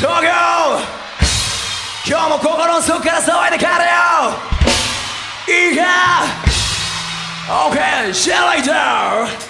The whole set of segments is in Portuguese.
東京。今日も心の底から騒いで帰れよ。いいか OK シェライダー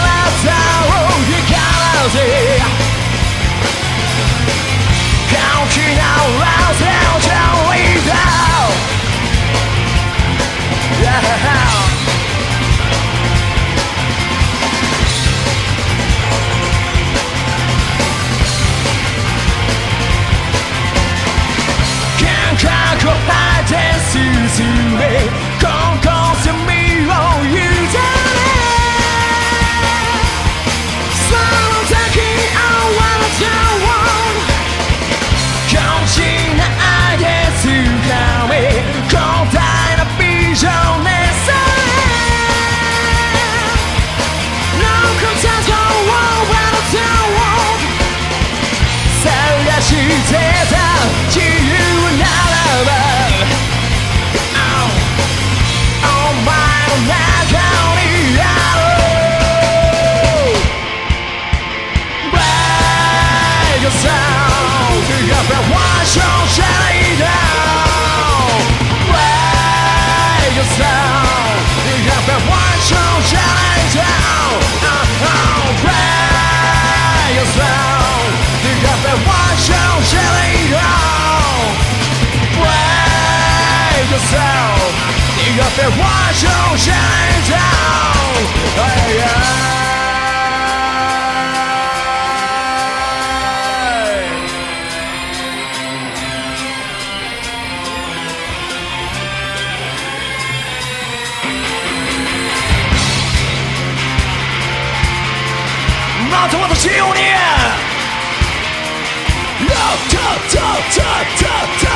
To me. You got that one shot shining down Hey, yeah. Not. Yo, top, top, top, top, top,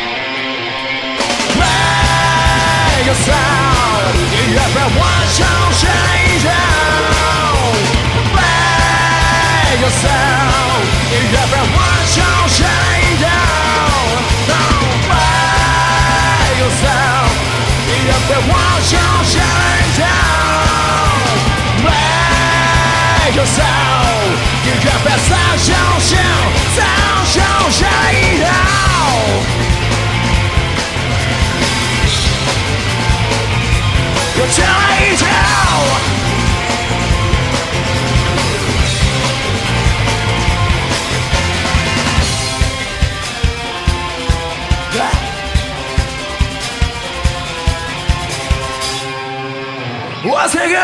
make sound 와 세계!